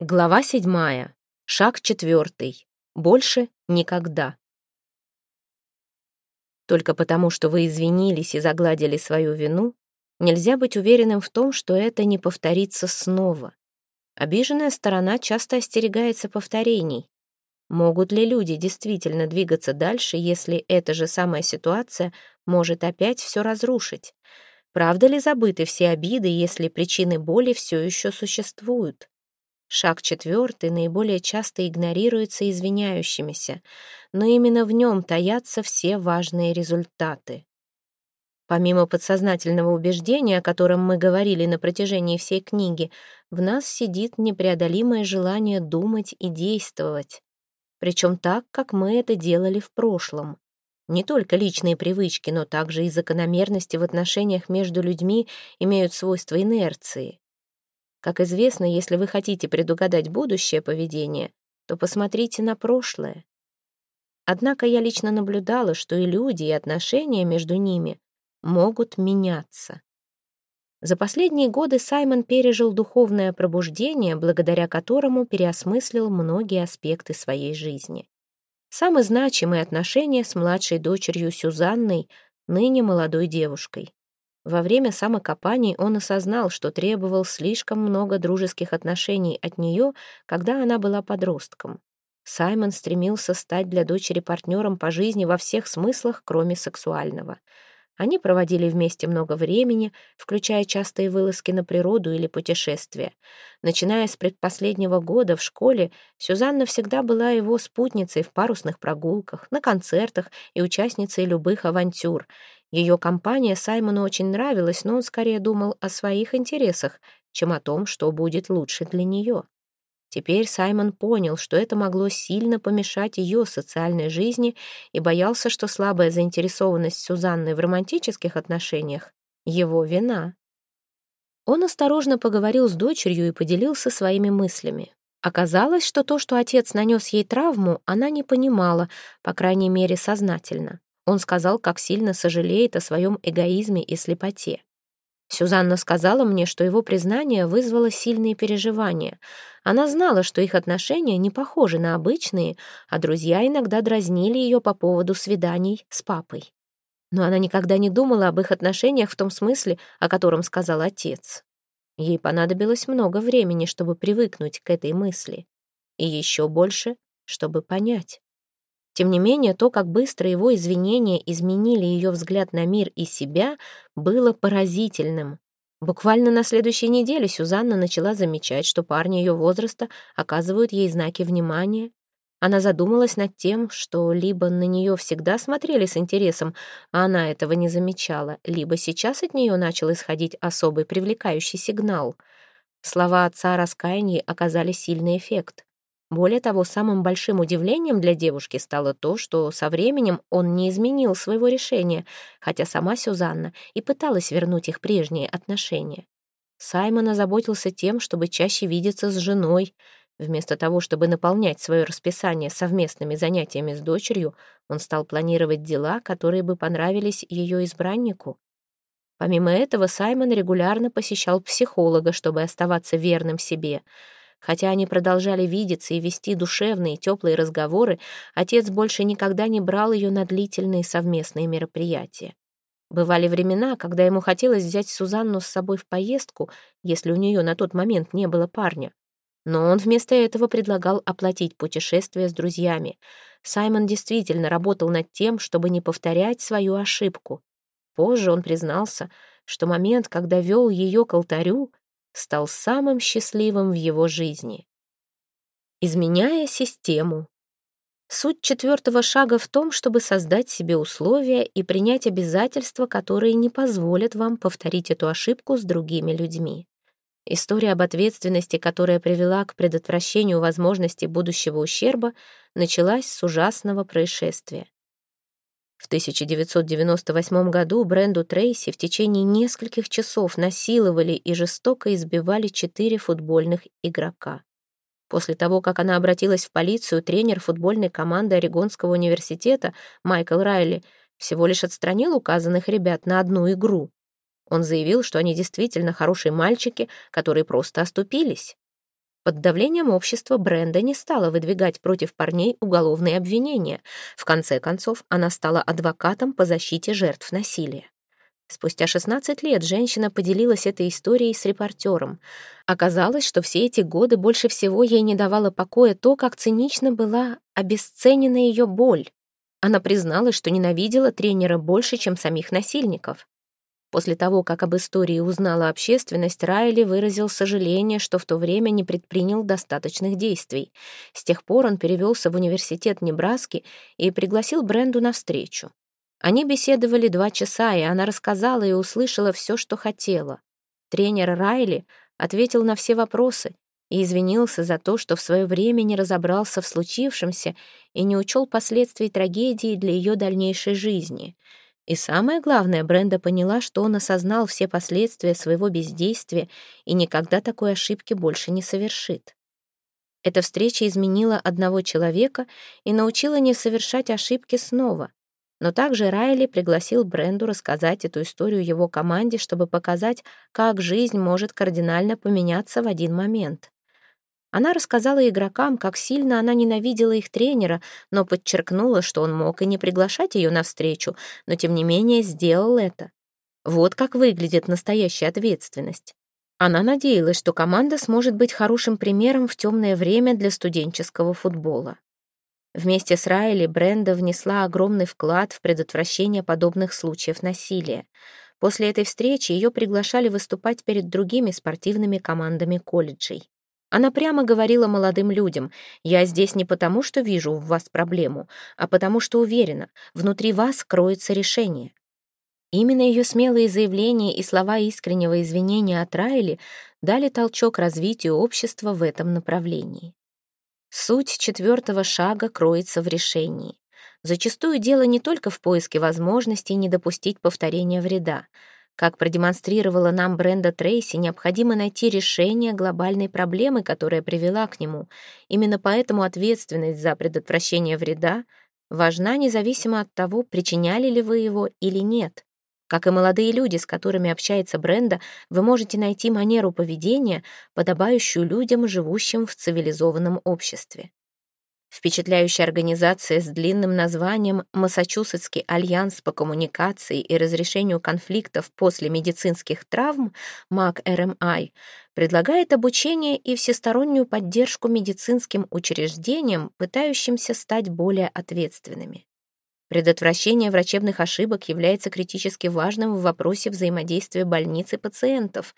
Глава седьмая. Шаг четвертый. Больше никогда. Только потому, что вы извинились и загладили свою вину, нельзя быть уверенным в том, что это не повторится снова. Обиженная сторона часто остерегается повторений. Могут ли люди действительно двигаться дальше, если эта же самая ситуация может опять все разрушить? Правда ли забыты все обиды, если причины боли все еще существуют? Шаг четвертый наиболее часто игнорируется извиняющимися, но именно в нем таятся все важные результаты. Помимо подсознательного убеждения, о котором мы говорили на протяжении всей книги, в нас сидит непреодолимое желание думать и действовать. Причем так, как мы это делали в прошлом. Не только личные привычки, но также и закономерности в отношениях между людьми имеют свойство инерции. Как известно, если вы хотите предугадать будущее поведение, то посмотрите на прошлое. Однако я лично наблюдала, что и люди, и отношения между ними могут меняться. За последние годы Саймон пережил духовное пробуждение, благодаря которому переосмыслил многие аспекты своей жизни. Самые значимые отношения с младшей дочерью Сюзанной, ныне молодой девушкой. Во время самокопаний он осознал, что требовал слишком много дружеских отношений от нее, когда она была подростком. Саймон стремился стать для дочери партнером по жизни во всех смыслах, кроме сексуального. Они проводили вместе много времени, включая частые вылазки на природу или путешествия. Начиная с предпоследнего года в школе, Сюзанна всегда была его спутницей в парусных прогулках, на концертах и участницей любых авантюр — ее компания Саймону очень нравилась, но он скорее думал о своих интересах, чем о том, что будет лучше для нее. Теперь Саймон понял, что это могло сильно помешать ее социальной жизни и боялся, что слабая заинтересованность Сюзанны в романтических отношениях — его вина. Он осторожно поговорил с дочерью и поделился своими мыслями. Оказалось, что то, что отец нанес ей травму, она не понимала, по крайней мере, сознательно. Он сказал, как сильно сожалеет о своем эгоизме и слепоте. Сюзанна сказала мне, что его признание вызвало сильные переживания. Она знала, что их отношения не похожи на обычные, а друзья иногда дразнили ее по поводу свиданий с папой. Но она никогда не думала об их отношениях в том смысле, о котором сказал отец. Ей понадобилось много времени, чтобы привыкнуть к этой мысли. И еще больше, чтобы понять. Тем не менее, то, как быстро его извинения изменили ее взгляд на мир и себя, было поразительным. Буквально на следующей неделе Сюзанна начала замечать, что парни ее возраста оказывают ей знаки внимания. Она задумалась над тем, что либо на нее всегда смотрели с интересом, а она этого не замечала, либо сейчас от нее начал исходить особый привлекающий сигнал. Слова отца о раскаянии оказали сильный эффект. Более того, самым большим удивлением для девушки стало то, что со временем он не изменил своего решения, хотя сама Сюзанна и пыталась вернуть их прежние отношения. Саймон озаботился тем, чтобы чаще видеться с женой. Вместо того, чтобы наполнять свое расписание совместными занятиями с дочерью, он стал планировать дела, которые бы понравились ее избраннику. Помимо этого, Саймон регулярно посещал психолога, чтобы оставаться верным себе — Хотя они продолжали видеться и вести душевные, теплые разговоры, отец больше никогда не брал ее на длительные совместные мероприятия. Бывали времена, когда ему хотелось взять Сузанну с собой в поездку, если у нее на тот момент не было парня. Но он вместо этого предлагал оплатить путешествие с друзьями. Саймон действительно работал над тем, чтобы не повторять свою ошибку. Позже он признался, что момент, когда вел ее к алтарю, стал самым счастливым в его жизни. Изменяя систему. Суть четвертого шага в том, чтобы создать себе условия и принять обязательства, которые не позволят вам повторить эту ошибку с другими людьми. История об ответственности, которая привела к предотвращению возможности будущего ущерба, началась с ужасного происшествия. В 1998 году Бренду Трейси в течение нескольких часов насиловали и жестоко избивали четыре футбольных игрока. После того, как она обратилась в полицию, тренер футбольной команды Орегонского университета Майкл Райли всего лишь отстранил указанных ребят на одну игру. Он заявил, что они действительно хорошие мальчики, которые просто оступились. Под давлением общества Бренда не стала выдвигать против парней уголовные обвинения. В конце концов, она стала адвокатом по защите жертв насилия. Спустя 16 лет женщина поделилась этой историей с репортером. Оказалось, что все эти годы больше всего ей не давало покоя то, как цинично была обесценена ее боль. Она призналась, что ненавидела тренера больше, чем самих насильников. После того, как об истории узнала общественность, Райли выразил сожаление, что в то время не предпринял достаточных действий. С тех пор он перевелся в университет Небраски и пригласил Бренду на встречу. Они беседовали два часа, и она рассказала и услышала все, что хотела. Тренер Райли ответил на все вопросы и извинился за то, что в свое время не разобрался в случившемся и не учел последствий трагедии для ее дальнейшей жизни. И самое главное, Бренда поняла, что он осознал все последствия своего бездействия и никогда такой ошибки больше не совершит. Эта встреча изменила одного человека и научила не совершать ошибки снова. Но также Райли пригласил Бренду рассказать эту историю его команде, чтобы показать, как жизнь может кардинально поменяться в один момент. Она рассказала игрокам, как сильно она ненавидела их тренера, но подчеркнула, что он мог и не приглашать ее на встречу, но тем не менее сделал это. Вот как выглядит настоящая ответственность. Она надеялась, что команда сможет быть хорошим примером в темное время для студенческого футбола. Вместе с Райли Бренда внесла огромный вклад в предотвращение подобных случаев насилия. После этой встречи ее приглашали выступать перед другими спортивными командами колледжей. Она прямо говорила молодым людям, «Я здесь не потому, что вижу в вас проблему, а потому что уверена, внутри вас кроется решение». Именно ее смелые заявления и слова искреннего извинения от Райли дали толчок развитию общества в этом направлении. Суть четвертого шага кроется в решении. Зачастую дело не только в поиске возможностей не допустить повторения вреда. Как продемонстрировала нам Бренда Трейси, необходимо найти решение глобальной проблемы, которая привела к нему. Именно поэтому ответственность за предотвращение вреда важна независимо от того, причиняли ли вы его или нет. Как и молодые люди, с которыми общается Бренда, вы можете найти манеру поведения, подобающую людям, живущим в цивилизованном обществе. Впечатляющая организация с длинным названием «Массачусетский альянс по коммуникации и разрешению конфликтов после медицинских травм» МАК-РМИ предлагает обучение и всестороннюю поддержку медицинским учреждениям, пытающимся стать более ответственными. Предотвращение врачебных ошибок является критически важным в вопросе взаимодействия больниц и пациентов.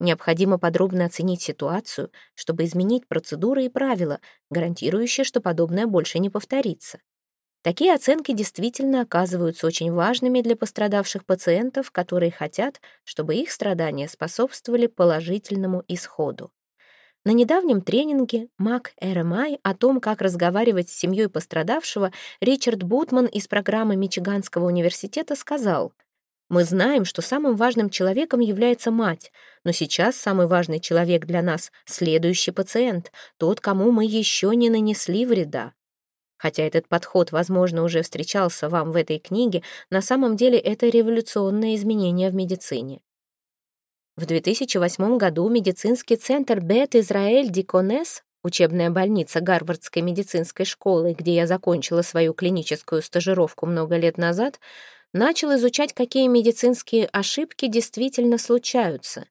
Необходимо подробно оценить ситуацию, чтобы изменить процедуры и правила, гарантирующие, что подобное больше не повторится. Такие оценки действительно оказываются очень важными для пострадавших пациентов, которые хотят, чтобы их страдания способствовали положительному исходу. На недавнем тренинге МАК РМИ о том, как разговаривать с семьей пострадавшего, Ричард Бутман из программы Мичиганского университета сказал, «Мы знаем, что самым важным человеком является мать, но сейчас самый важный человек для нас — следующий пациент, тот, кому мы еще не нанесли вреда. Хотя этот подход, возможно, уже встречался вам в этой книге, на самом деле это революционное изменение в медицине. В 2008 году медицинский центр Бет Израэль Диконес, учебная больница Гарвардской медицинской школы, где я закончила свою клиническую стажировку много лет назад, начал изучать, какие медицинские ошибки действительно случаются.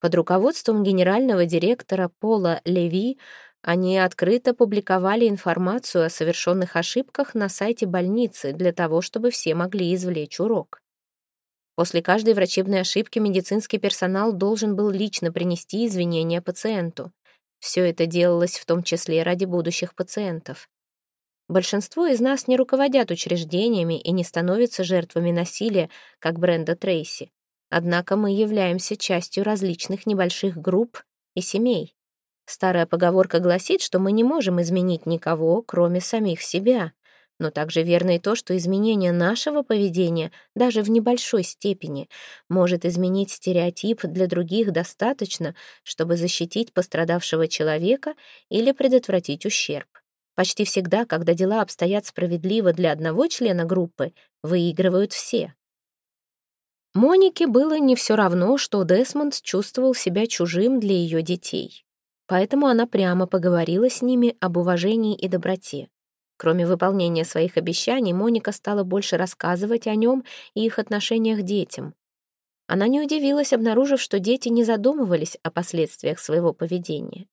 Под руководством генерального директора Пола Леви они открыто публиковали информацию о совершенных ошибках на сайте больницы для того, чтобы все могли извлечь урок. После каждой врачебной ошибки медицинский персонал должен был лично принести извинения пациенту. Все это делалось в том числе ради будущих пациентов. Большинство из нас не руководят учреждениями и не становятся жертвами насилия, как Бренда Трейси. Однако мы являемся частью различных небольших групп и семей. Старая поговорка гласит, что мы не можем изменить никого, кроме самих себя. Но также верно и то, что изменение нашего поведения, даже в небольшой степени, может изменить стереотип для других достаточно, чтобы защитить пострадавшего человека или предотвратить ущерб. Почти всегда, когда дела обстоят справедливо для одного члена группы, выигрывают все. Монике было не все равно, что Десмонд чувствовал себя чужим для ее детей. Поэтому она прямо поговорила с ними об уважении и доброте. Кроме выполнения своих обещаний, Моника стала больше рассказывать о нем и их отношениях к детям. Она не удивилась, обнаружив, что дети не задумывались о последствиях своего поведения.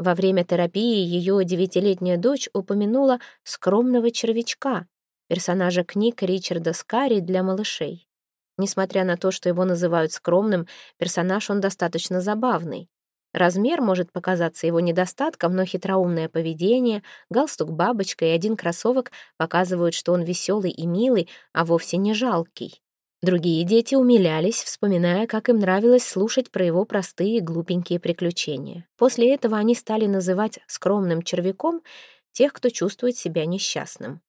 Во время терапии ее девятилетняя дочь упомянула скромного червячка, персонажа книг Ричарда Скари для малышей. Несмотря на то, что его называют скромным, персонаж он достаточно забавный. Размер может показаться его недостатком, но хитроумное поведение, галстук-бабочка и один кроссовок показывают, что он веселый и милый, а вовсе не жалкий. Другие дети умилялись, вспоминая, как им нравилось слушать про его простые глупенькие приключения. После этого они стали называть скромным червяком тех, кто чувствует себя несчастным.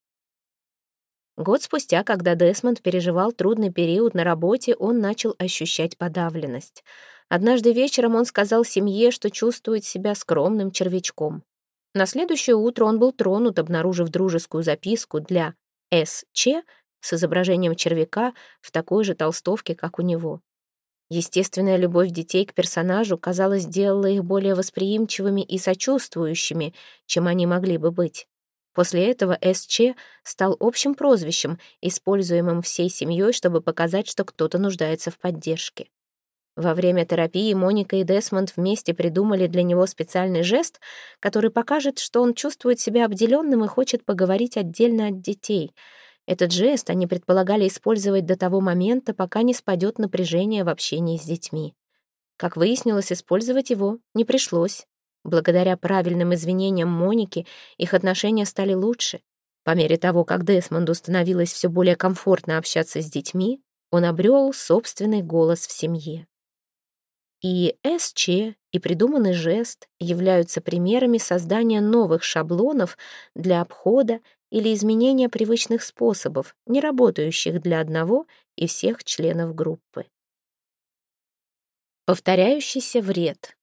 Год спустя, когда Десмонд переживал трудный период на работе, он начал ощущать подавленность — Однажды вечером он сказал семье, что чувствует себя скромным червячком. На следующее утро он был тронут, обнаружив дружескую записку для С.Ч. с изображением червяка в такой же толстовке, как у него. Естественная любовь детей к персонажу, казалось, делала их более восприимчивыми и сочувствующими, чем они могли бы быть. После этого СЧ стал общим прозвищем, используемым всей семьей, чтобы показать, что кто-то нуждается в поддержке. Во время терапии Моника и Десмонд вместе придумали для него специальный жест, который покажет, что он чувствует себя обделенным и хочет поговорить отдельно от детей. Этот жест они предполагали использовать до того момента, пока не спадет напряжение в общении с детьми. Как выяснилось, использовать его не пришлось. Благодаря правильным извинениям Моники их отношения стали лучше. По мере того, как Десмонду становилось все более комфортно общаться с детьми, он обрел собственный голос в семье. И СЧ, и придуманный жест являются примерами создания новых шаблонов для обхода или изменения привычных способов, не работающих для одного и всех членов группы. Повторяющийся вред.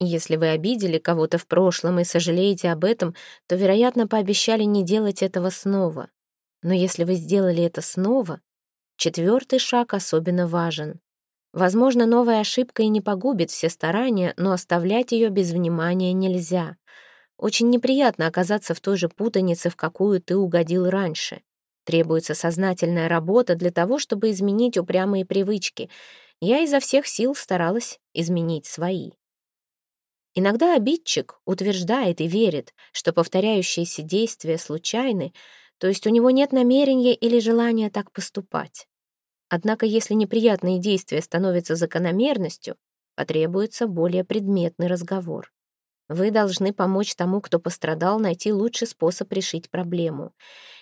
Если вы обидели кого-то в прошлом и сожалеете об этом, то, вероятно, пообещали не делать этого снова. Но если вы сделали это снова, четвертый шаг особенно важен. Возможно, новая ошибка и не погубит все старания, но оставлять ее без внимания нельзя. Очень неприятно оказаться в той же путанице, в какую ты угодил раньше. Требуется сознательная работа для того, чтобы изменить упрямые привычки. Я изо всех сил старалась изменить свои. Иногда обидчик утверждает и верит, что повторяющиеся действия случайны, то есть у него нет намерения или желания так поступать. Однако если неприятные действия становятся закономерностью, потребуется более предметный разговор. Вы должны помочь тому, кто пострадал, найти лучший способ решить проблему.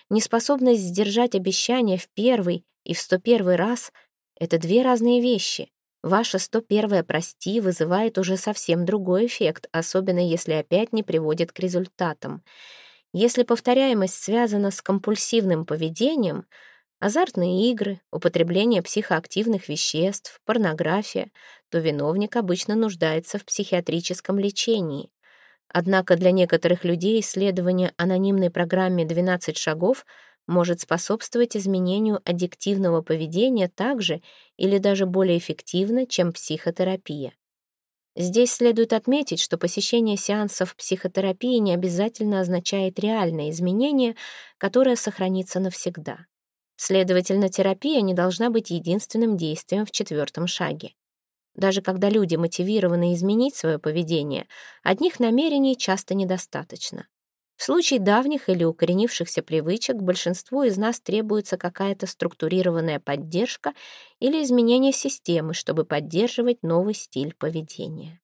Неспособность сдержать обещания в первый и в сто первый раз — это две разные вещи. Ваше сто первое «прости» вызывает уже совсем другой эффект, особенно если опять не приводит к результатам. Если повторяемость связана с компульсивным поведением — азартные игры, употребление психоактивных веществ, порнография, то виновник обычно нуждается в психиатрическом лечении. Однако для некоторых людей исследование анонимной программе «12 шагов» может способствовать изменению аддиктивного поведения так же или даже более эффективно, чем психотерапия. Здесь следует отметить, что посещение сеансов психотерапии не обязательно означает реальное изменение, которое сохранится навсегда. Следовательно, терапия не должна быть единственным действием в четвертом шаге. Даже когда люди мотивированы изменить свое поведение, одних намерений часто недостаточно. В случае давних или укоренившихся привычек большинству из нас требуется какая-то структурированная поддержка или изменение системы, чтобы поддерживать новый стиль поведения.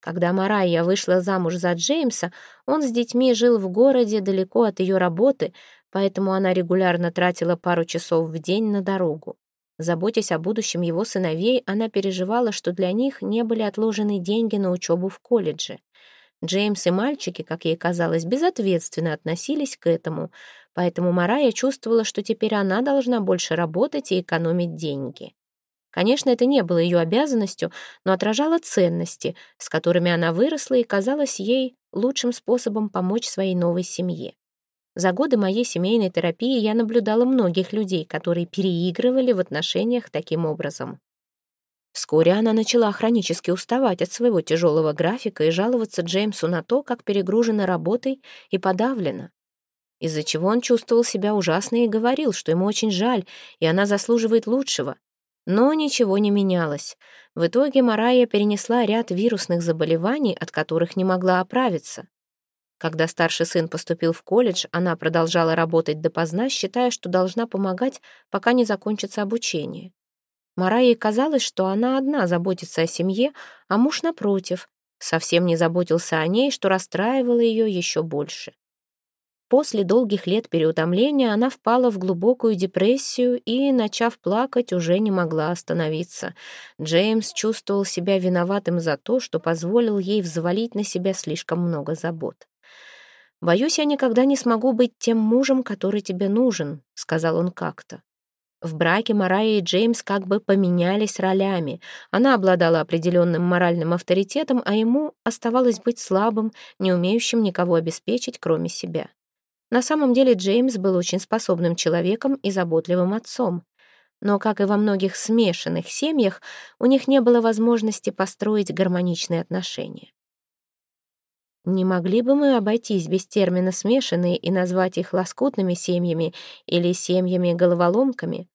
Когда Марайя вышла замуж за Джеймса, он с детьми жил в городе далеко от ее работы, поэтому она регулярно тратила пару часов в день на дорогу. Заботясь о будущем его сыновей, она переживала, что для них не были отложены деньги на учебу в колледже. Джеймс и мальчики, как ей казалось, безответственно относились к этому, поэтому Марая чувствовала, что теперь она должна больше работать и экономить деньги. Конечно, это не было ее обязанностью, но отражало ценности, с которыми она выросла и казалось ей лучшим способом помочь своей новой семье. За годы моей семейной терапии я наблюдала многих людей, которые переигрывали в отношениях таким образом. Вскоре она начала хронически уставать от своего тяжелого графика и жаловаться Джеймсу на то, как перегружена работой и подавлена. Из-за чего он чувствовал себя ужасно и говорил, что ему очень жаль, и она заслуживает лучшего. Но ничего не менялось. В итоге Марая перенесла ряд вирусных заболеваний, от которых не могла оправиться. Когда старший сын поступил в колледж, она продолжала работать допоздна, считая, что должна помогать, пока не закончится обучение. Марае казалось, что она одна заботится о семье, а муж, напротив, совсем не заботился о ней, что расстраивало ее еще больше. После долгих лет переутомления она впала в глубокую депрессию и, начав плакать, уже не могла остановиться. Джеймс чувствовал себя виноватым за то, что позволил ей взвалить на себя слишком много забот. «Боюсь, я никогда не смогу быть тем мужем, который тебе нужен», — сказал он как-то. В браке Марая и Джеймс как бы поменялись ролями. Она обладала определенным моральным авторитетом, а ему оставалось быть слабым, не умеющим никого обеспечить, кроме себя. На самом деле Джеймс был очень способным человеком и заботливым отцом. Но, как и во многих смешанных семьях, у них не было возможности построить гармоничные отношения. Не могли бы мы обойтись без термина «смешанные» и назвать их лоскутными семьями или семьями-головоломками?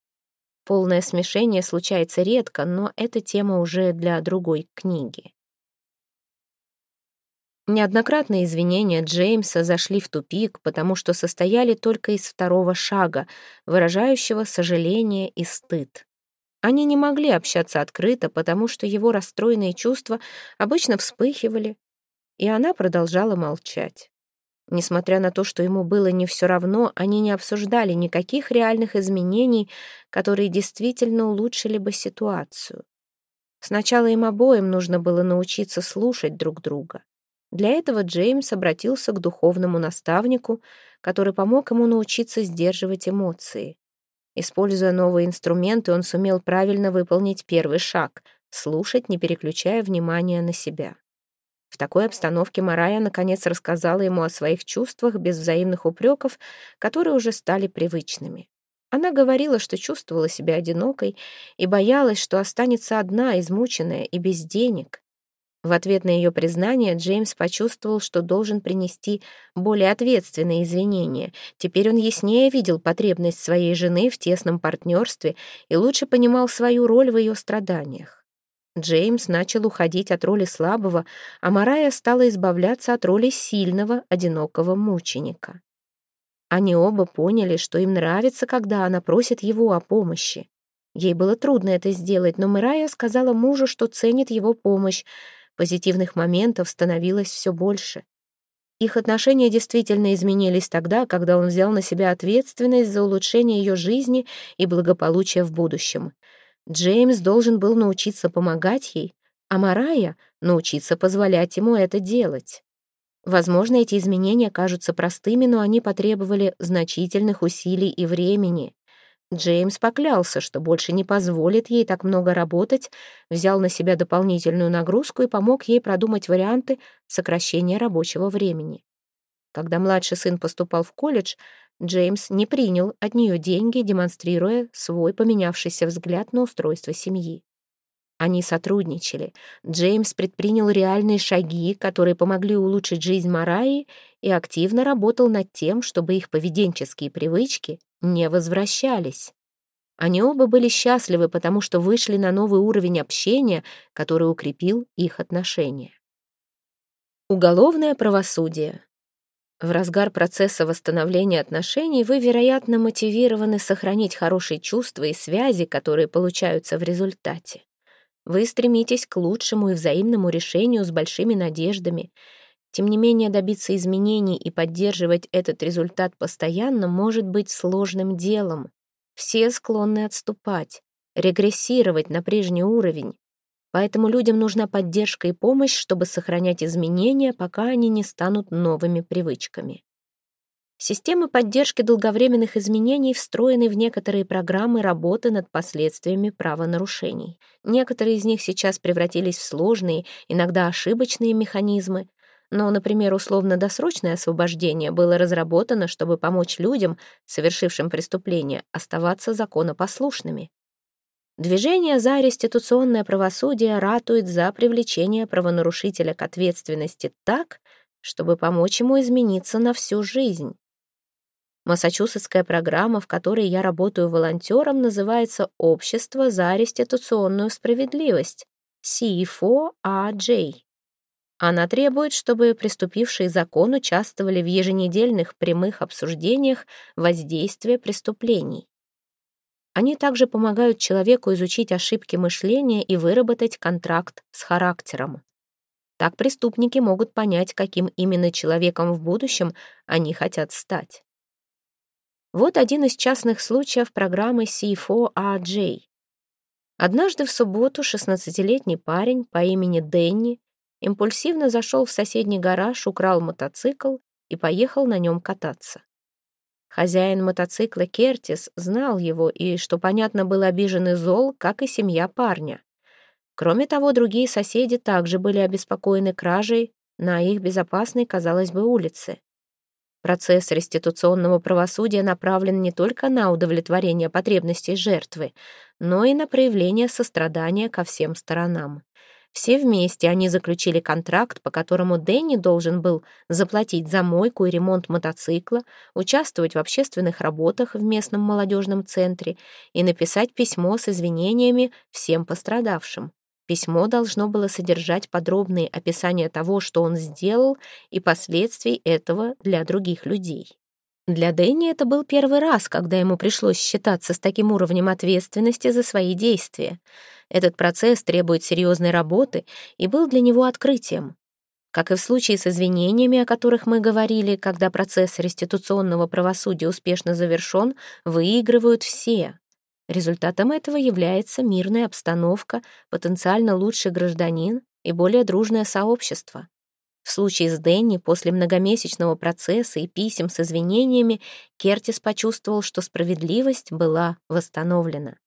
Полное смешение случается редко, но это тема уже для другой книги. Неоднократные извинения Джеймса зашли в тупик, потому что состояли только из второго шага, выражающего сожаление и стыд. Они не могли общаться открыто, потому что его расстроенные чувства обычно вспыхивали, и она продолжала молчать. Несмотря на то, что ему было не все равно, они не обсуждали никаких реальных изменений, которые действительно улучшили бы ситуацию. Сначала им обоим нужно было научиться слушать друг друга. Для этого Джеймс обратился к духовному наставнику, который помог ему научиться сдерживать эмоции. Используя новые инструменты, он сумел правильно выполнить первый шаг — слушать, не переключая внимание на себя. В такой обстановке Марая наконец рассказала ему о своих чувствах без взаимных упреков, которые уже стали привычными. Она говорила, что чувствовала себя одинокой и боялась, что останется одна, измученная и без денег. В ответ на ее признание Джеймс почувствовал, что должен принести более ответственные извинения. Теперь он яснее видел потребность своей жены в тесном партнерстве и лучше понимал свою роль в ее страданиях. Джеймс начал уходить от роли слабого, а Марая стала избавляться от роли сильного, одинокого мученика. Они оба поняли, что им нравится, когда она просит его о помощи. Ей было трудно это сделать, но Марая сказала мужу, что ценит его помощь. Позитивных моментов становилось все больше. Их отношения действительно изменились тогда, когда он взял на себя ответственность за улучшение ее жизни и благополучия в будущем. Джеймс должен был научиться помогать ей, а Марая — научиться позволять ему это делать. Возможно, эти изменения кажутся простыми, но они потребовали значительных усилий и времени. Джеймс поклялся, что больше не позволит ей так много работать, взял на себя дополнительную нагрузку и помог ей продумать варианты сокращения рабочего времени. Когда младший сын поступал в колледж, Джеймс не принял от нее деньги, демонстрируя свой поменявшийся взгляд на устройство семьи. Они сотрудничали. Джеймс предпринял реальные шаги, которые помогли улучшить жизнь Мараи, и активно работал над тем, чтобы их поведенческие привычки не возвращались. Они оба были счастливы, потому что вышли на новый уровень общения, который укрепил их отношения. Уголовное правосудие. В разгар процесса восстановления отношений вы, вероятно, мотивированы сохранить хорошие чувства и связи, которые получаются в результате. Вы стремитесь к лучшему и взаимному решению с большими надеждами. Тем не менее, добиться изменений и поддерживать этот результат постоянно может быть сложным делом. Все склонны отступать, регрессировать на прежний уровень. Поэтому людям нужна поддержка и помощь, чтобы сохранять изменения, пока они не станут новыми привычками. Системы поддержки долговременных изменений встроены в некоторые программы работы над последствиями правонарушений. Некоторые из них сейчас превратились в сложные, иногда ошибочные механизмы, но, например, условно-досрочное освобождение было разработано, чтобы помочь людям, совершившим преступление, оставаться законопослушными. Движение за реституционное правосудие ратует за привлечение правонарушителя к ответственности так, чтобы помочь ему измениться на всю жизнь. Массачусетская программа, в которой я работаю волонтером, называется «Общество за реституционную справедливость» C4RJ. Она требует, чтобы приступившие закон участвовали в еженедельных прямых обсуждениях воздействия преступлений. Они также помогают человеку изучить ошибки мышления и выработать контракт с характером. Так преступники могут понять, каким именно человеком в будущем они хотят стать. Вот один из частных случаев программы C4RJ. Однажды в субботу 16-летний парень по имени Дэнни импульсивно зашел в соседний гараж, украл мотоцикл и поехал на нем кататься. Хозяин мотоцикла Кертис знал его и, что понятно, был обижен и зол, как и семья парня. Кроме того, другие соседи также были обеспокоены кражей на их безопасной, казалось бы, улице. Процесс реституционного правосудия направлен не только на удовлетворение потребностей жертвы, но и на проявление сострадания ко всем сторонам. Все вместе они заключили контракт, по которому Дэнни должен был заплатить за мойку и ремонт мотоцикла, участвовать в общественных работах в местном молодежном центре и написать письмо с извинениями всем пострадавшим. Письмо должно было содержать подробные описания того, что он сделал, и последствий этого для других людей. Для Дэнни это был первый раз, когда ему пришлось считаться с таким уровнем ответственности за свои действия. Этот процесс требует серьезной работы и был для него открытием. Как и в случае с извинениями, о которых мы говорили, когда процесс реституционного правосудия успешно завершен, выигрывают все. Результатом этого является мирная обстановка, потенциально лучший гражданин и более дружное сообщество. В случае с Дэнни после многомесячного процесса и писем с извинениями Кертис почувствовал, что справедливость была восстановлена.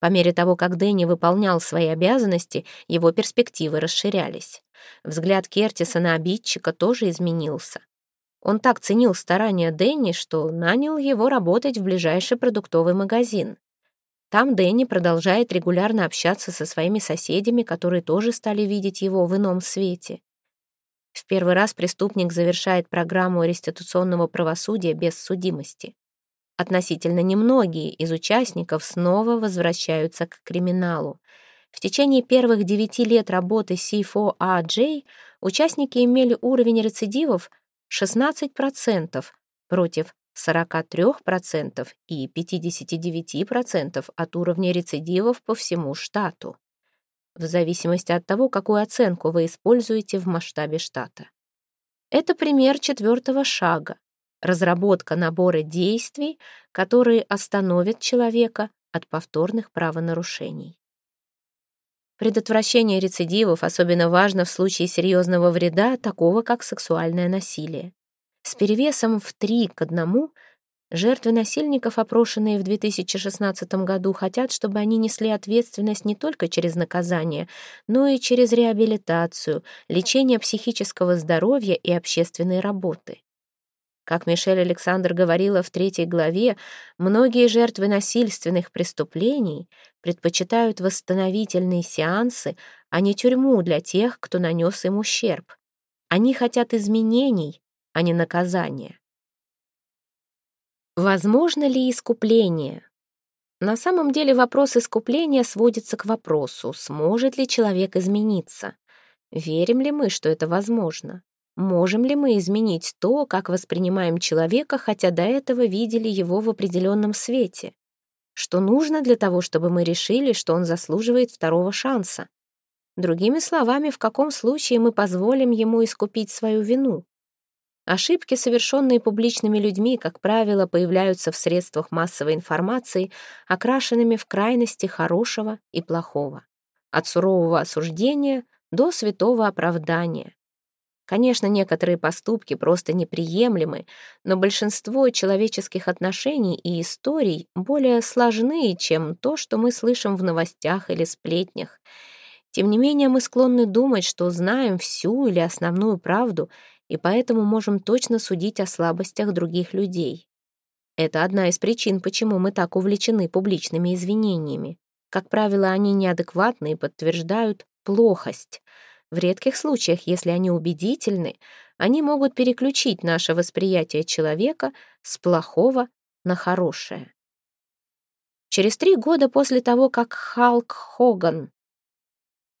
По мере того, как Дэнни выполнял свои обязанности, его перспективы расширялись. Взгляд Кертиса на обидчика тоже изменился. Он так ценил старания Дэнни, что нанял его работать в ближайший продуктовый магазин. Там Дэнни продолжает регулярно общаться со своими соседями, которые тоже стали видеть его в ином свете. В первый раз преступник завершает программу реституционного правосудия без судимости. Относительно немногие из участников снова возвращаются к криминалу. В течение первых девяти лет работы C4RJ участники имели уровень рецидивов 16% против 43% и 59% от уровня рецидивов по всему штату в зависимости от того, какую оценку вы используете в масштабе штата. Это пример четвертого шага — разработка набора действий, которые остановят человека от повторных правонарушений. Предотвращение рецидивов особенно важно в случае серьезного вреда, такого как сексуальное насилие. С перевесом в 3 к 1 Жертвы насильников, опрошенные в 2016 году, хотят, чтобы они несли ответственность не только через наказание, но и через реабилитацию, лечение психического здоровья и общественной работы. Как Мишель Александр говорила в третьей главе, многие жертвы насильственных преступлений предпочитают восстановительные сеансы, а не тюрьму для тех, кто нанес им ущерб. Они хотят изменений, а не наказания. Возможно ли искупление? На самом деле вопрос искупления сводится к вопросу, сможет ли человек измениться. Верим ли мы, что это возможно? Можем ли мы изменить то, как воспринимаем человека, хотя до этого видели его в определенном свете? Что нужно для того, чтобы мы решили, что он заслуживает второго шанса? Другими словами, в каком случае мы позволим ему искупить свою вину? Ошибки, совершенные публичными людьми, как правило, появляются в средствах массовой информации, окрашенными в крайности хорошего и плохого. От сурового осуждения до святого оправдания. Конечно, некоторые поступки просто неприемлемы, но большинство человеческих отношений и историй более сложны, чем то, что мы слышим в новостях или сплетнях. Тем не менее, мы склонны думать, что знаем всю или основную правду — и поэтому можем точно судить о слабостях других людей. Это одна из причин, почему мы так увлечены публичными извинениями. Как правило, они неадекватны и подтверждают плохость. В редких случаях, если они убедительны, они могут переключить наше восприятие человека с плохого на хорошее. Через три года после того, как Халк Хоган,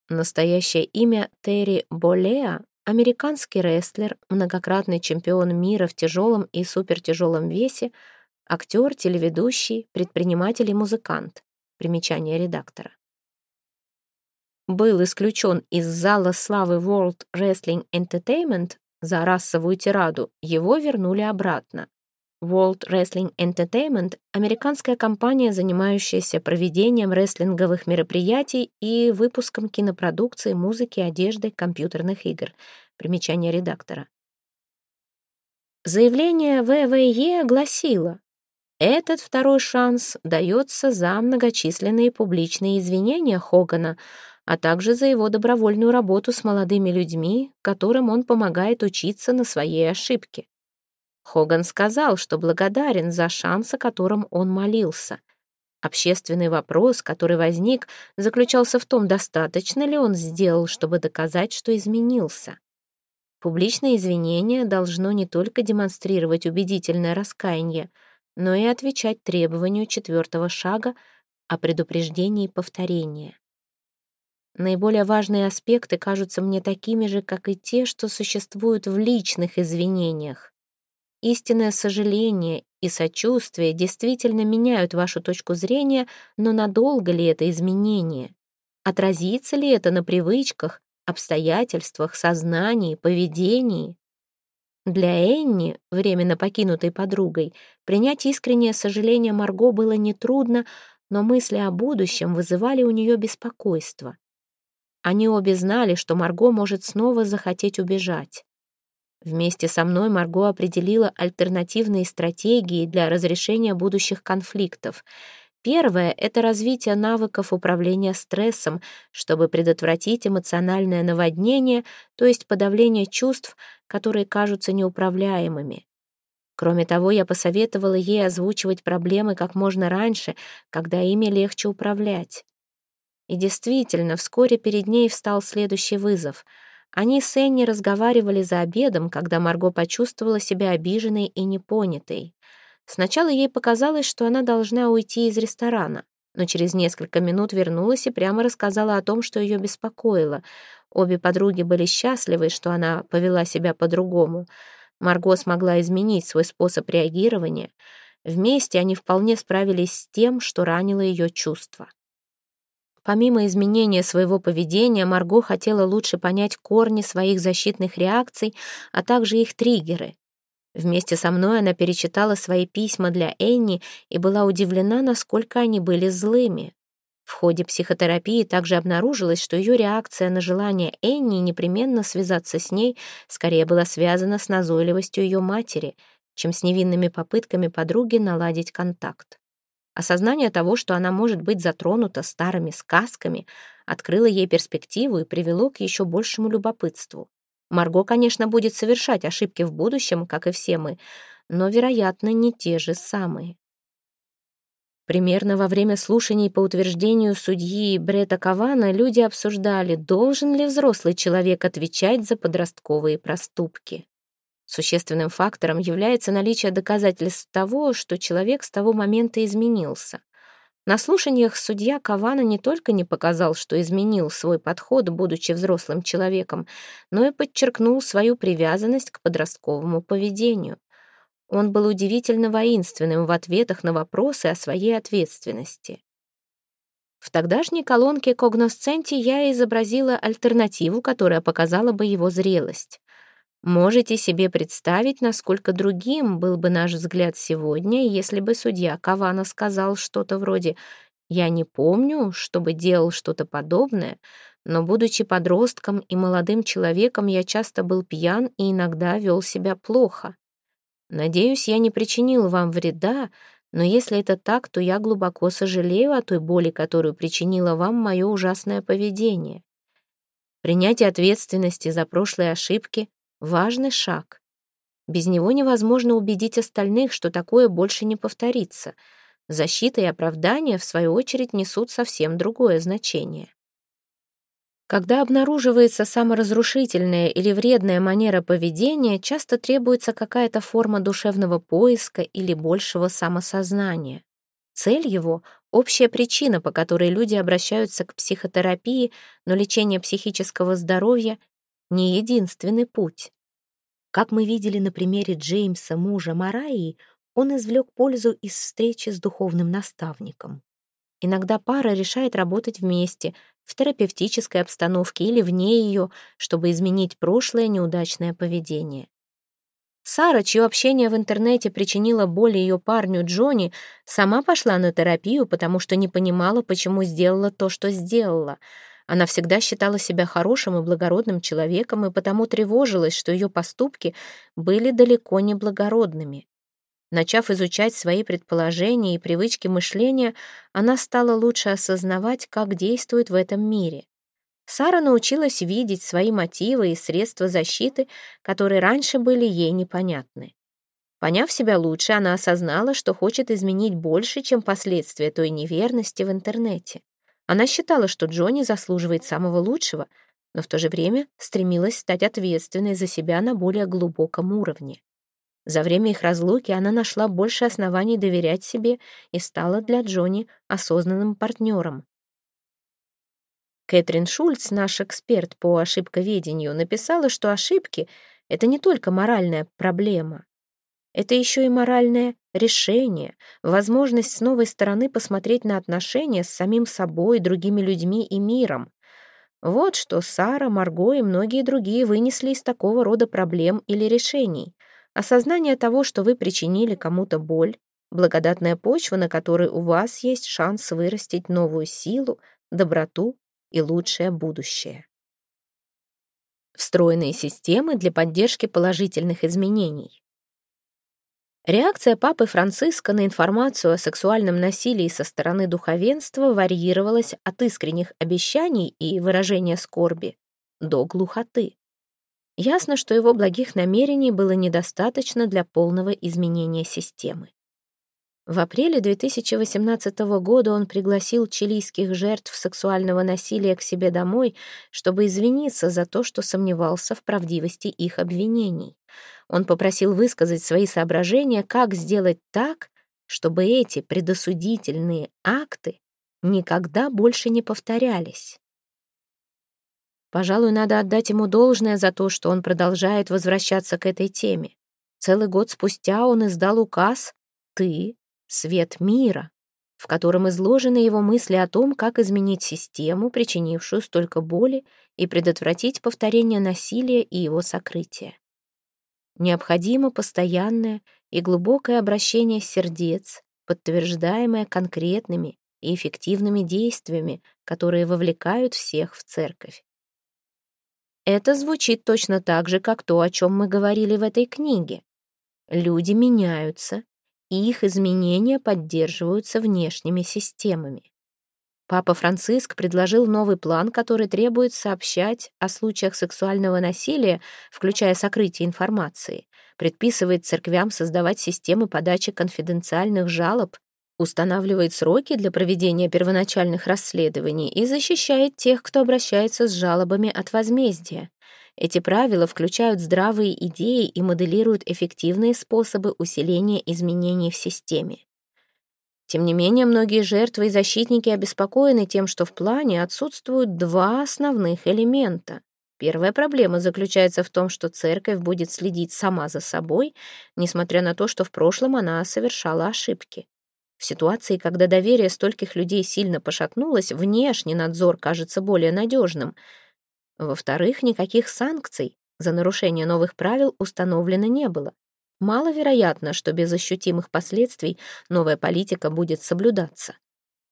настоящее имя Терри Болеа, американский рестлер, многократный чемпион мира в тяжелом и супертяжелом весе, актер, телеведущий, предприниматель и музыкант. Примечание редактора был исключен из зала славы World Wrestling Entertainment за расовую тираду, его вернули обратно. World Wrestling Entertainment — американская компания, занимающаяся проведением рестлинговых мероприятий и выпуском кинопродукции, музыки, одежды, компьютерных игр. Примечание редактора. Заявление ВВЕ гласило, этот второй шанс дается за многочисленные публичные извинения Хогана — а также за его добровольную работу с молодыми людьми, которым он помогает учиться на своей ошибке. Хоган сказал, что благодарен за шанс, о котором он молился. Общественный вопрос, который возник, заключался в том, достаточно ли он сделал, чтобы доказать, что изменился. Публичное извинение должно не только демонстрировать убедительное раскаяние, но и отвечать требованию четвертого шага о предупреждении повторения. Наиболее важные аспекты кажутся мне такими же, как и те, что существуют в личных извинениях. Истинное сожаление и сочувствие действительно меняют вашу точку зрения, но надолго ли это изменение? Отразится ли это на привычках, обстоятельствах, сознании, поведении? Для Энни, временно покинутой подругой, принять искреннее сожаление Марго было нетрудно, но мысли о будущем вызывали у нее беспокойство. Они обе знали, что Марго может снова захотеть убежать. Вместе со мной Марго определила альтернативные стратегии для разрешения будущих конфликтов. Первое — это развитие навыков управления стрессом, чтобы предотвратить эмоциональное наводнение, то есть подавление чувств, которые кажутся неуправляемыми. Кроме того, я посоветовала ей озвучивать проблемы как можно раньше, когда ими легче управлять. И действительно, вскоре перед ней встал следующий вызов. Они с Энни разговаривали за обедом, когда Марго почувствовала себя обиженной и непонятой. Сначала ей показалось, что она должна уйти из ресторана, но через несколько минут вернулась и прямо рассказала о том, что ее беспокоило. Обе подруги были счастливы, что она повела себя по-другому. Марго смогла изменить свой способ реагирования. Вместе они вполне справились с тем, что ранило ее чувства. Помимо изменения своего поведения, Марго хотела лучше понять корни своих защитных реакций, а также их триггеры. Вместе со мной она перечитала свои письма для Энни и была удивлена, насколько они были злыми. В ходе психотерапии также обнаружилось, что ее реакция на желание Энни непременно связаться с ней скорее была связана с назойливостью ее матери, чем с невинными попытками подруги наладить контакт. Осознание того, что она может быть затронута старыми сказками, открыло ей перспективу и привело к еще большему любопытству. Марго, конечно, будет совершать ошибки в будущем, как и все мы, но, вероятно, не те же самые. Примерно во время слушаний по утверждению судьи Брета Кавана люди обсуждали, должен ли взрослый человек отвечать за подростковые проступки. Существенным фактором является наличие доказательств того, что человек с того момента изменился. На слушаниях судья Кавана не только не показал, что изменил свой подход, будучи взрослым человеком, но и подчеркнул свою привязанность к подростковому поведению. Он был удивительно воинственным в ответах на вопросы о своей ответственности. В тогдашней колонке «Когносценти» я изобразила альтернативу, которая показала бы его зрелость. Можете себе представить, насколько другим был бы наш взгляд сегодня, если бы судья Кавана сказал что-то вроде «Я не помню, чтобы делал что-то подобное, но, будучи подростком и молодым человеком, я часто был пьян и иногда вел себя плохо. Надеюсь, я не причинил вам вреда, но если это так, то я глубоко сожалею о той боли, которую причинило вам мое ужасное поведение. Принятие ответственности за прошлые ошибки Важный шаг. Без него невозможно убедить остальных, что такое больше не повторится. Защита и оправдание, в свою очередь, несут совсем другое значение. Когда обнаруживается саморазрушительная или вредная манера поведения, часто требуется какая-то форма душевного поиска или большего самосознания. Цель его — общая причина, по которой люди обращаются к психотерапии, но лечение психического здоровья — не единственный путь. Как мы видели на примере Джеймса, мужа Мараи, он извлек пользу из встречи с духовным наставником. Иногда пара решает работать вместе, в терапевтической обстановке или вне ее, чтобы изменить прошлое неудачное поведение. Сара, чье общение в интернете причинило боль ее парню Джонни, сама пошла на терапию, потому что не понимала, почему сделала то, что сделала. Она всегда считала себя хорошим и благородным человеком и потому тревожилась, что ее поступки были далеко не благородными. Начав изучать свои предположения и привычки мышления, она стала лучше осознавать, как действует в этом мире. Сара научилась видеть свои мотивы и средства защиты, которые раньше были ей непонятны. Поняв себя лучше, она осознала, что хочет изменить больше, чем последствия той неверности в интернете. Она считала, что Джонни заслуживает самого лучшего, но в то же время стремилась стать ответственной за себя на более глубоком уровне. За время их разлуки она нашла больше оснований доверять себе и стала для Джонни осознанным партнером. Кэтрин Шульц, наш эксперт по ошибковедению, написала, что ошибки — это не только моральная проблема. Это еще и моральное решение, возможность с новой стороны посмотреть на отношения с самим собой, другими людьми и миром. Вот что Сара, Марго и многие другие вынесли из такого рода проблем или решений. Осознание того, что вы причинили кому-то боль, благодатная почва, на которой у вас есть шанс вырастить новую силу, доброту и лучшее будущее. Встроенные системы для поддержки положительных изменений. Реакция папы Франциска на информацию о сексуальном насилии со стороны духовенства варьировалась от искренних обещаний и выражения скорби до глухоты. Ясно, что его благих намерений было недостаточно для полного изменения системы. В апреле 2018 года он пригласил чилийских жертв сексуального насилия к себе домой, чтобы извиниться за то, что сомневался в правдивости их обвинений. Он попросил высказать свои соображения, как сделать так, чтобы эти предосудительные акты никогда больше не повторялись. Пожалуй, надо отдать ему должное за то, что он продолжает возвращаться к этой теме. Целый год спустя он издал указ «Ты — свет мира», в котором изложены его мысли о том, как изменить систему, причинившую столько боли, и предотвратить повторение насилия и его сокрытие. Необходимо постоянное и глубокое обращение сердец, подтверждаемое конкретными и эффективными действиями, которые вовлекают всех в церковь. Это звучит точно так же, как то, о чем мы говорили в этой книге. Люди меняются, и их изменения поддерживаются внешними системами. Папа Франциск предложил новый план, который требует сообщать о случаях сексуального насилия, включая сокрытие информации, предписывает церквям создавать системы подачи конфиденциальных жалоб устанавливает сроки для проведения первоначальных расследований и защищает тех, кто обращается с жалобами от возмездия. Эти правила включают здравые идеи и моделируют эффективные способы усиления изменений в системе. Тем не менее, многие жертвы и защитники обеспокоены тем, что в плане отсутствуют два основных элемента. Первая проблема заключается в том, что церковь будет следить сама за собой, несмотря на то, что в прошлом она совершала ошибки. В ситуации, когда доверие стольких людей сильно пошатнулось, внешний надзор кажется более надежным. Во-вторых, никаких санкций за нарушение новых правил установлено не было. Маловероятно, что без ощутимых последствий новая политика будет соблюдаться.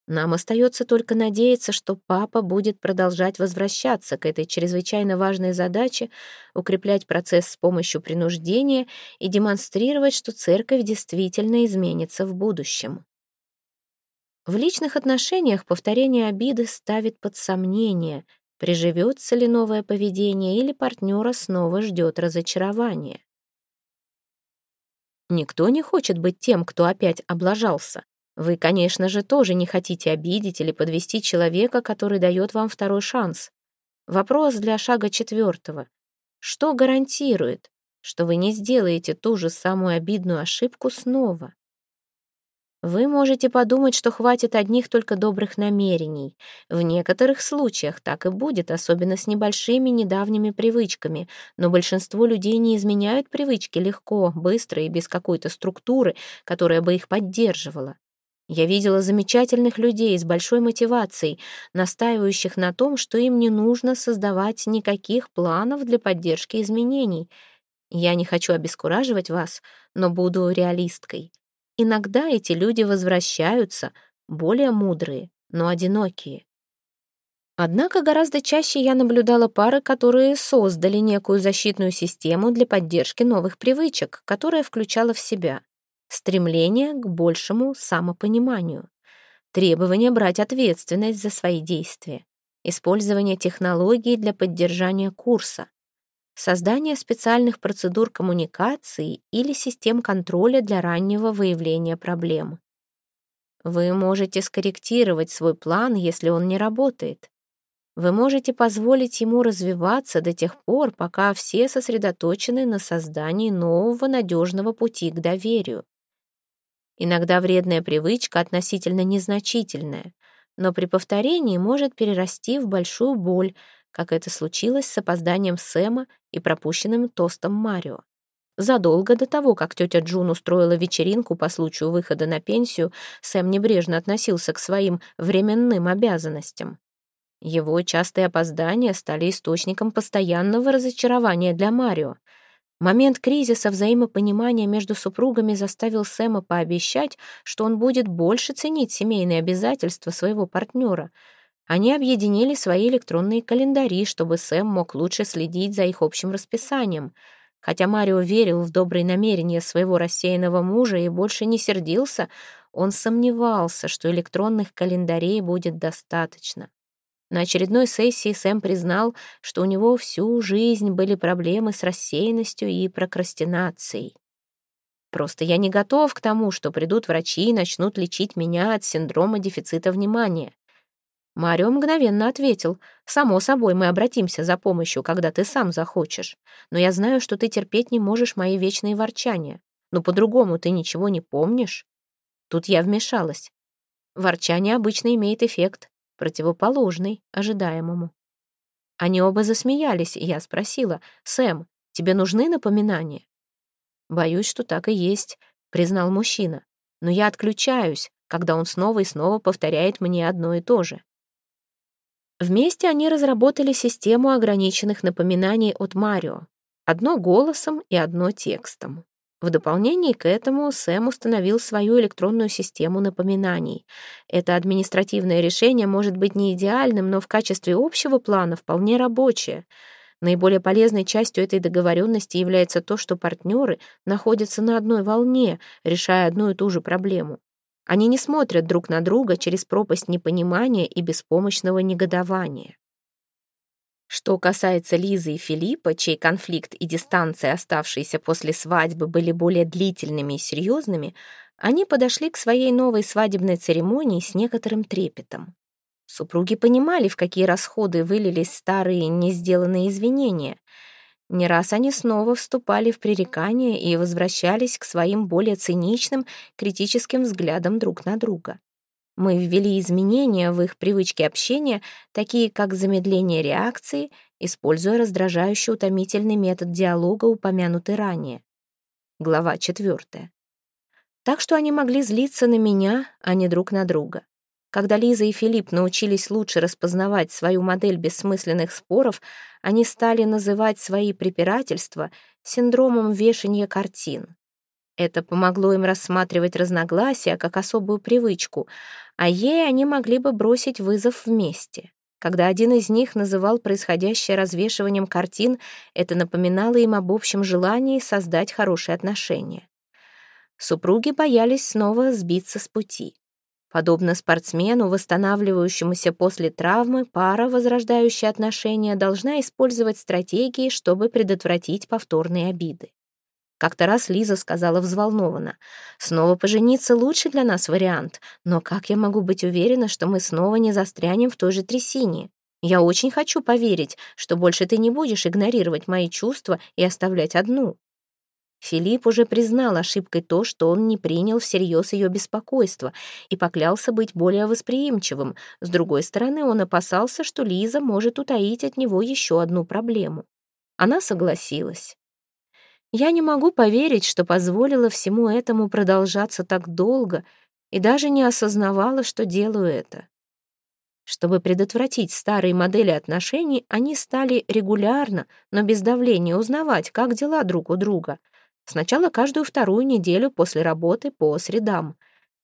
Нам остается только надеяться, что папа будет продолжать возвращаться к этой чрезвычайно важной задаче, укреплять процесс с помощью принуждения и демонстрировать, что церковь действительно изменится в будущем. В личных отношениях повторение обиды ставит под сомнение, приживется ли новое поведение или партнера снова ждет разочарование. Никто не хочет быть тем, кто опять облажался. Вы, конечно же, тоже не хотите обидеть или подвести человека, который дает вам второй шанс. Вопрос для шага четвертого. Что гарантирует, что вы не сделаете ту же самую обидную ошибку снова? Вы можете подумать, что хватит одних только добрых намерений. В некоторых случаях так и будет, особенно с небольшими недавними привычками, но большинство людей не изменяют привычки легко, быстро и без какой-то структуры, которая бы их поддерживала. Я видела замечательных людей с большой мотивацией, настаивающих на том, что им не нужно создавать никаких планов для поддержки изменений. Я не хочу обескураживать вас, но буду реалисткой. Иногда эти люди возвращаются, более мудрые, но одинокие. Однако гораздо чаще я наблюдала пары, которые создали некую защитную систему для поддержки новых привычек, которая включала в себя стремление к большему самопониманию, требование брать ответственность за свои действия, использование технологий для поддержания курса, создание специальных процедур коммуникации или систем контроля для раннего выявления проблем. Вы можете скорректировать свой план, если он не работает. Вы можете позволить ему развиваться до тех пор, пока все сосредоточены на создании нового надежного пути к доверию. Иногда вредная привычка относительно незначительная, но при повторении может перерасти в большую боль, как это случилось с опозданием Сэма и пропущенным тостом Марио. Задолго до того, как тетя Джун устроила вечеринку по случаю выхода на пенсию, Сэм небрежно относился к своим временным обязанностям. Его частые опоздания стали источником постоянного разочарования для Марио. Момент кризиса взаимопонимания между супругами заставил Сэма пообещать, что он будет больше ценить семейные обязательства своего партнера — они объединили свои электронные календари, чтобы Сэм мог лучше следить за их общим расписанием. Хотя Марио верил в добрые намерения своего рассеянного мужа и больше не сердился, он сомневался, что электронных календарей будет достаточно. На очередной сессии Сэм признал, что у него всю жизнь были проблемы с рассеянностью и прокрастинацией. Просто я не готов к тому, что придут врачи и начнут лечить меня от синдрома дефицита внимания. Марио мгновенно ответил, «Само собой, мы обратимся за помощью, когда ты сам захочешь. Но я знаю, что ты терпеть не можешь мои вечные ворчания. Но по-другому ты ничего не помнишь». Тут я вмешалась. Ворчание обычно имеет эффект, противоположный ожидаемому. Они оба засмеялись, и я спросила, «Сэм, тебе нужны напоминания?» «Боюсь, что так и есть», — признал мужчина. «Но я отключаюсь, когда он снова и снова повторяет мне одно и то же». Вместе они разработали систему ограниченных напоминаний от Марио. Одно голосом и одно текстом. В дополнение к этому Сэм установил свою электронную систему напоминаний. Это административное решение может быть не идеальным, но в качестве общего плана вполне рабочее. Наиболее полезной частью этой договоренности является то, что партнеры находятся на одной волне, решая одну и ту же проблему. Они не смотрят друг на друга через пропасть непонимания и беспомощного негодования. Что касается Лизы и Филиппа, чей конфликт и дистанция, оставшиеся после свадьбы, были более длительными и серьезными, они подошли к своей новой свадебной церемонии с некоторым трепетом. Супруги понимали, в какие расходы вылились старые не сделанные извинения — не раз они снова вступали в пререкания и возвращались к своим более циничным, критическим взглядам друг на друга. Мы ввели изменения в их привычки общения, такие как замедление реакции, используя раздражающий утомительный метод диалога, упомянутый ранее. Глава 4. Так что они могли злиться на меня, а не друг на друга. Когда Лиза и Филипп научились лучше распознавать свою модель бессмысленных споров, они стали называть свои препирательства синдромом вешания картин. Это помогло им рассматривать разногласия как особую привычку, а ей они могли бы бросить вызов вместе. Когда один из них называл происходящее развешиванием картин, это напоминало им об общем желании создать хорошие отношения. Супруги боялись снова сбиться с пути. Подобно спортсмену, восстанавливающемуся после травмы, пара, возрождающая отношения, должна использовать стратегии, чтобы предотвратить повторные обиды. Как-то раз Лиза сказала взволнованно. «Снова пожениться лучше для нас вариант, но как я могу быть уверена, что мы снова не застрянем в той же трясине? Я очень хочу поверить, что больше ты не будешь игнорировать мои чувства и оставлять одну». Филипп уже признал ошибкой то, что он не принял всерьез ее беспокойство и поклялся быть более восприимчивым. С другой стороны, он опасался, что Лиза может утаить от него еще одну проблему. Она согласилась. Я не могу поверить, что позволила всему этому продолжаться так долго и даже не осознавала, что делаю это. Чтобы предотвратить старые модели отношений, они стали регулярно, но без давления узнавать, как дела друг у друга. Сначала каждую вторую неделю после работы по средам.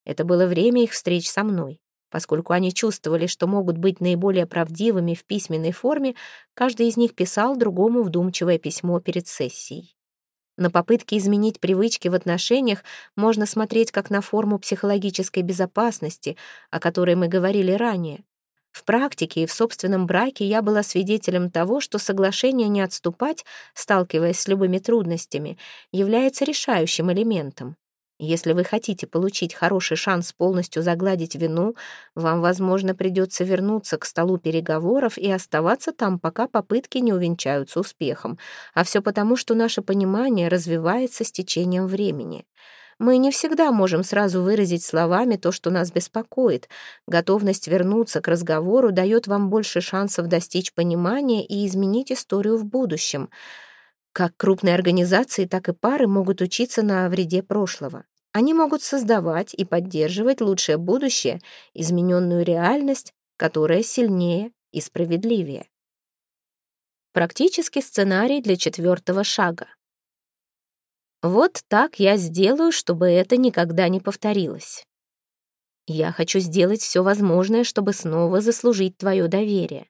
Это было время их встреч со мной. Поскольку они чувствовали, что могут быть наиболее правдивыми в письменной форме, каждый из них писал другому вдумчивое письмо перед сессией. На попытки изменить привычки в отношениях можно смотреть как на форму психологической безопасности, о которой мы говорили ранее. В практике и в собственном браке я была свидетелем того, что соглашение не отступать, сталкиваясь с любыми трудностями, является решающим элементом. Если вы хотите получить хороший шанс полностью загладить вину, вам, возможно, придется вернуться к столу переговоров и оставаться там, пока попытки не увенчаются успехом. А все потому, что наше понимание развивается с течением времени. Мы не всегда можем сразу выразить словами то, что нас беспокоит. Готовность вернуться к разговору дает вам больше шансов достичь понимания и изменить историю в будущем — как крупные организации, так и пары могут учиться на вреде прошлого. Они могут создавать и поддерживать лучшее будущее, измененную реальность, которая сильнее и справедливее. Практический сценарий для четвертого шага. Вот так я сделаю, чтобы это никогда не повторилось. Я хочу сделать все возможное, чтобы снова заслужить твое доверие.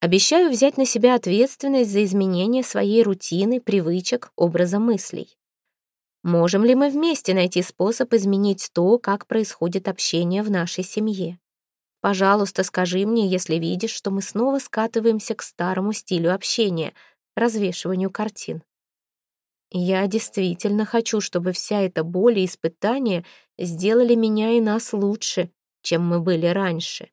Обещаю взять на себя ответственность за изменение своей рутины, привычек, образа мыслей. Можем ли мы вместе найти способ изменить то, как происходит общение в нашей семье? Пожалуйста, скажи мне, если видишь, что мы снова скатываемся к старому стилю общения, развешиванию картин. Я действительно хочу, чтобы вся эта боль и испытания сделали меня и нас лучше, чем мы были раньше.